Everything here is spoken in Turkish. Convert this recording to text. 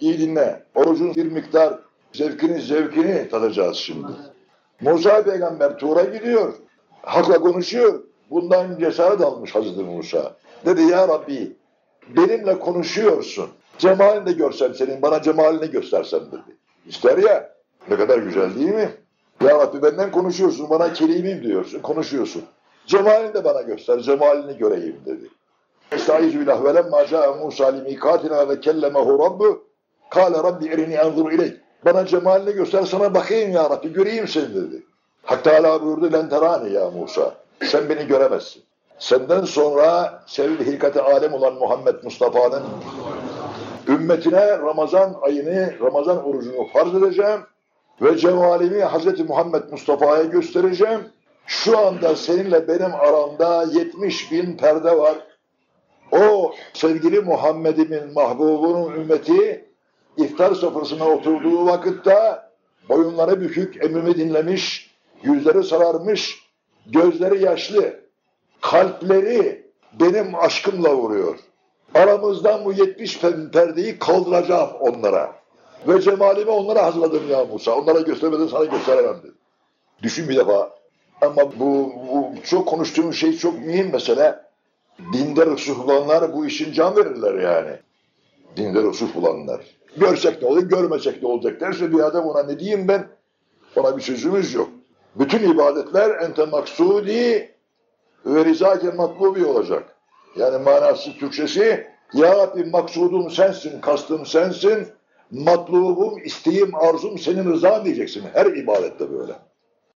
iyi dinle. Orucun bir miktar zevkini zevkini tadacağız şimdi. Musa peygamber Tur'a gidiyor. Hakla konuşuyor. Bundan cesaret almış Hazreti Musa. Dedi ya Rabbi benimle konuşuyorsun. Cemalini de görsem senin bana cemalini göstersen dedi. İster ya. Ne kadar güzel değil mi? Ya Rabbi benden konuşuyorsun bana kelimim diyorsun konuşuyorsun. Cemalini de bana göster cemalini göreyim dedi. Estaizu billah ve lemma ca'a Musa li mikatina ve kellemehu rabbu kâle rabbi erini enzur ileyk. Bana cemalini göster sana bakayım ya Rabbi göreyim seni dedi. Hak Teala buyurdu len terani ya Musa. Sen beni göremezsin. Senden sonra sevgili hilkati alem olan Muhammed Mustafa'nın ümmetine Ramazan ayını, Ramazan orucunu farz edeceğim ve cemalimi Hz. Muhammed Mustafa'ya göstereceğim. Şu anda seninle benim aramda 70 bin perde var. O sevgili Muhammed'imin, mahbubunun ümmeti iftar sofrasına oturduğu vakitte boyunları bükük, emrimi dinlemiş, yüzleri sararmış, gözleri yaşlı, kalpleri benim aşkımla vuruyor. Aramızdan bu 70 per- perdeyi kaldıracağım onlara. Ve cemalimi onlara hazırladım ya Musa. Onlara göstermeden sana gösteremem dedi. Düşün bir defa. Ama bu, bu çok konuştuğum şey çok mühim mesele. Dinde rusuh bulanlar bu işin can verirler yani. Dinde rusuh bulanlar. Görsek ne olur, görmesek ne olacak derse bir adam ona ne diyeyim ben? Ona bir sözümüz yok. Bütün ibadetler ente maksudi ve rizake matlubi olacak. Yani manası Türkçesi Ya Rabbi maksudum sensin, kastım sensin, matlubum, isteğim, arzum senin rızan diyeceksin. Her ibadette böyle.